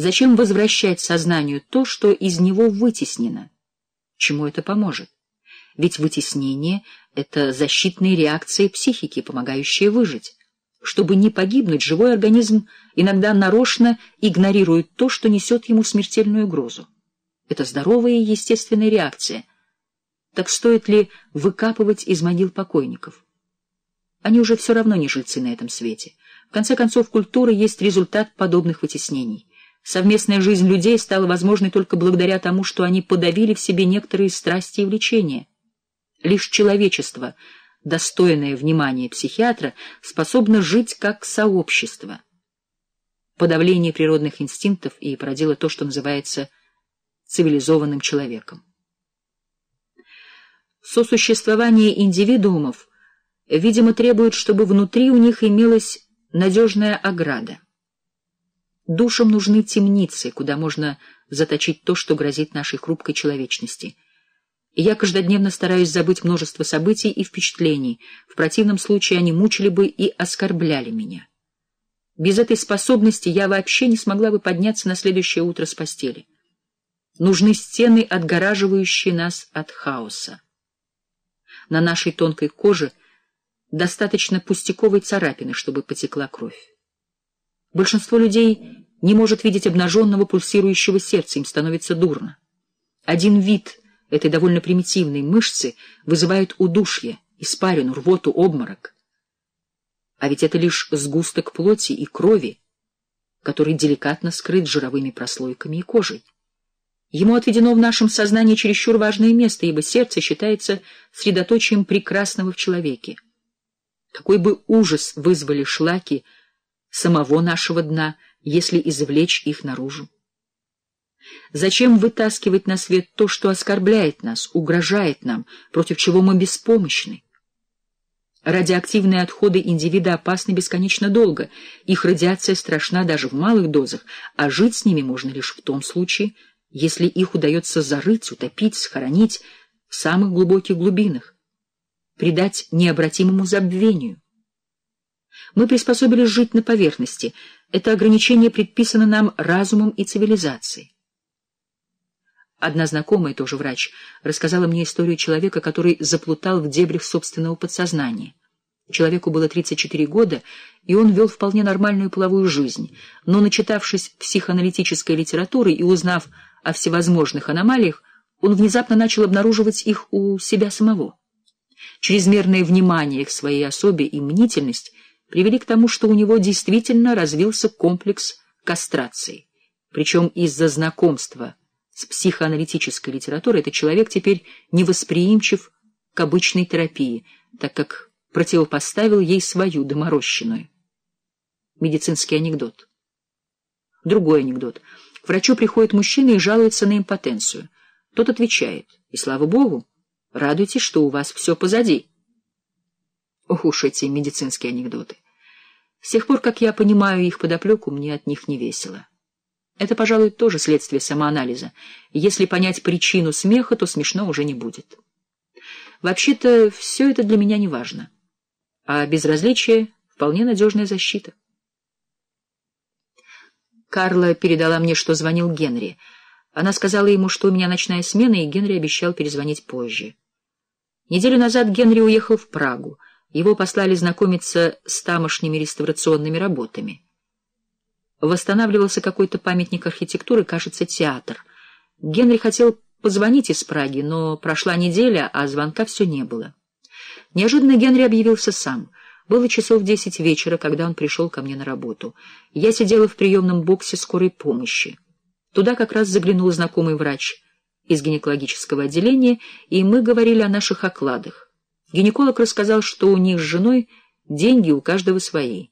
Зачем возвращать сознанию то, что из него вытеснено? Чему это поможет? Ведь вытеснение — это защитные реакции психики, помогающие выжить. Чтобы не погибнуть, живой организм иногда нарочно игнорирует то, что несет ему смертельную угрозу. Это здоровая и естественная реакция. Так стоит ли выкапывать из могил покойников? Они уже все равно не жильцы на этом свете. В конце концов, культура есть результат подобных вытеснений. Совместная жизнь людей стала возможной только благодаря тому, что они подавили в себе некоторые страсти и влечения. Лишь человечество — достойное внимания психиатра, способно жить как сообщество. Подавление природных инстинктов и породило то, что называется цивилизованным человеком. Сосуществование индивидуумов, видимо, требует, чтобы внутри у них имелась надежная ограда. Душам нужны темницы, куда можно заточить то, что грозит нашей хрупкой человечности — и я каждодневно стараюсь забыть множество событий и впечатлений, в противном случае они мучили бы и оскорбляли меня. Без этой способности я вообще не смогла бы подняться на следующее утро с постели. Нужны стены, отгораживающие нас от хаоса. На нашей тонкой коже достаточно пустяковой царапины, чтобы потекла кровь. Большинство людей не может видеть обнаженного пульсирующего сердца, им становится дурно. Один вид — этой довольно примитивной мышцы вызывают удушье, испарину, рвоту, обморок. А ведь это лишь сгусток плоти и крови, который деликатно скрыт жировыми прослойками и кожей. Ему отведено в нашем сознании чересчур важное место, ибо сердце считается средоточием прекрасного в человеке. Какой бы ужас вызвали шлаки самого нашего дна, если извлечь их наружу? Зачем вытаскивать на свет то, что оскорбляет нас, угрожает нам, против чего мы беспомощны? Радиоактивные отходы индивида опасны бесконечно долго, их радиация страшна даже в малых дозах, а жить с ними можно лишь в том случае, если их удается зарыть, утопить, схоронить в самых глубоких глубинах, придать необратимому забвению. Мы приспособились жить на поверхности, это ограничение предписано нам разумом и цивилизацией. Одна знакомая, тоже врач, рассказала мне историю человека, который заплутал в дебрях собственного подсознания. Человеку было 34 года, и он вел вполне нормальную половую жизнь, но, начитавшись психоаналитической литературы и узнав о всевозможных аномалиях, он внезапно начал обнаруживать их у себя самого. Чрезмерное внимание к своей особе и мнительность привели к тому, что у него действительно развился комплекс кастрации, причем из-за знакомства с психоаналитической литературой этот человек теперь невосприимчив к обычной терапии, так как противопоставил ей свою доморощенную. Медицинский анекдот. Другой анекдот. К врачу приходит мужчина и жалуется на импотенцию. Тот отвечает, и слава богу, радуйтесь, что у вас все позади. Ох уж эти медицинские анекдоты. С тех пор, как я понимаю их подоплеку, мне от них не весело. Это, пожалуй, тоже следствие самоанализа. Если понять причину смеха, то смешно уже не будет. Вообще-то все это для меня не важно. А безразличие — вполне надежная защита. Карла передала мне, что звонил Генри. Она сказала ему, что у меня ночная смена, и Генри обещал перезвонить позже. Неделю назад Генри уехал в Прагу. Его послали знакомиться с тамошними реставрационными работами. Восстанавливался какой-то памятник архитектуры, кажется, театр. Генри хотел позвонить из Праги, но прошла неделя, а звонка все не было. Неожиданно Генри объявился сам. Было часов десять вечера, когда он пришел ко мне на работу. Я сидела в приемном боксе скорой помощи. Туда как раз заглянул знакомый врач из гинекологического отделения, и мы говорили о наших окладах. Гинеколог рассказал, что у них с женой деньги у каждого свои.